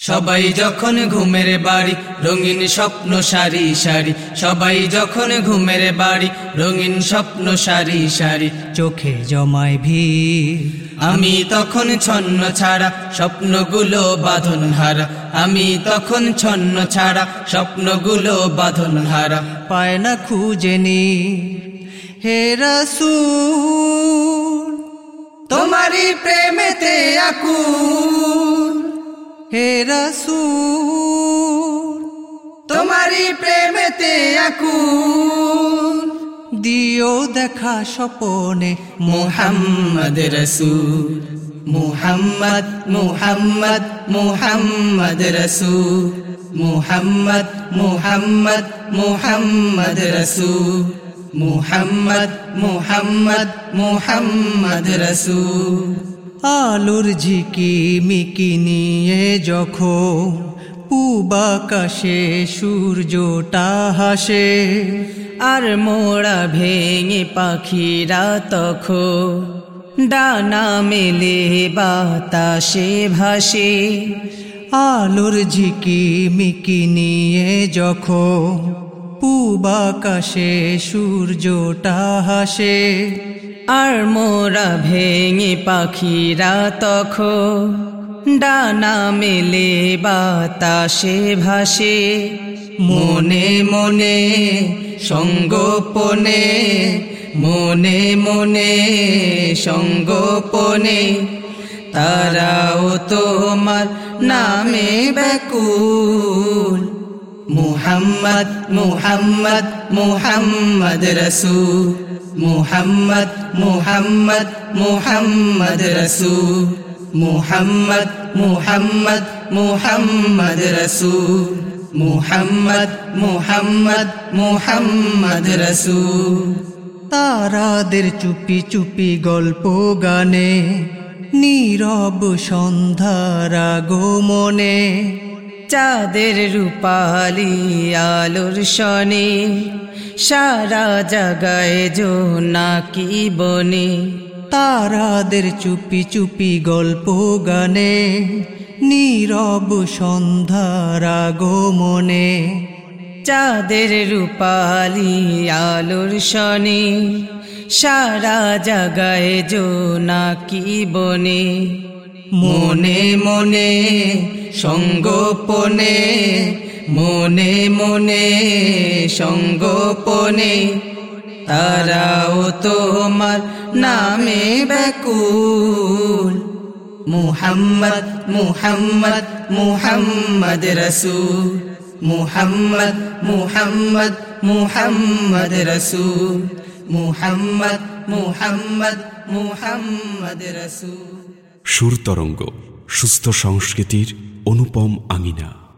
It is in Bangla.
সবাই যখন ঘুমের বাড়ি, রঙিন স্বপ্ন সারি সারি। সবাই যখন ঘুমের বাড়ি, রঙিন স্বপ্ন সারি সারি। চোখে জমায় ভিড়। আমি তখন ছন্ন ছাড়া স্বপ্নগুলো বাঁধন হারা। আমি তখন ছন্ন ছাড়া স্বপ্নগুলো বাঁধন হারা। পায় না খুঁজে নি। হে রাসূল, তোমারই প্রেমেতে আকুল। হে রাসূল, তোমারই প্রেমেতে আকুল। দিও দেখা স্বপনে মোহাম্মদ রসুল। মুহাম্মদ মুহাম্মদ, মোহাম্মদ রসুল। মুহাম্মদ মুহাম্মদ মুহাম্মদ রসুল। মুহাম্মদ মুহাম্মদ মুহাম্মদ রসুল। আলোর ঝিকি মিকি নিয়ে যখন পূবাকাশে সূর্যটা হাসে, আর মোড়া ভেঙে পাখিরা তখন ডানা মেলে বাতাসে ভাসে। আলোর ঝিকি মিকি নিয়ে যখন পূবাকাশে সূর্যটা হাসে আর মোরা ভেঙে পাখিরা তখন ডানা মেলে, বাতাসে ভাসে। মনে মনে, সঙ্গোপনে, মনে মনে, সঙ্গোপনে। তারাও তোমার নামে ব্যাকুল। মুহাম্মদ মুহাম্মদ মুহাম্মদ রসুল। মুহাম্মদ মুহাম্মদ মুহাম্মদ রসুল। মুহাম্মদ মুহাম্মদ মুহাম্মদ রসুল। মুহাম্মদ মুহাম্মদ মুহাম্মদ রসুল। তারাদের চুপি চুপি গল্প গানে, নীরব সন্ধ্যার আগমনে, চাঁদের রূপালি আলোর শনে সারা জাগায় নাকি বনে? তারাদের চুপি চুপি গল্প গানে নীরব সন্ধ্যার আগমনে। চাঁদের রূপালি আলোর শনে সারা জাগায় নাকি বনে? মনে মনে সঙ্গোপনে মনে মনে সঙ্গোপনে তারাও তোমার নামে ব্যাকুল। মুহাম্মদ মুহাম্মদ মুহাম্মদ রসুল। মুহাম্মদ মুহাম্মদ মুহাম্মদ রসুল। মুহাম্মদ মুহাম্মদ মুহাম্মদ রসুল। সুরতরঙ্গ, সুস্থ সংস্কৃতির অনুপম আঙিনা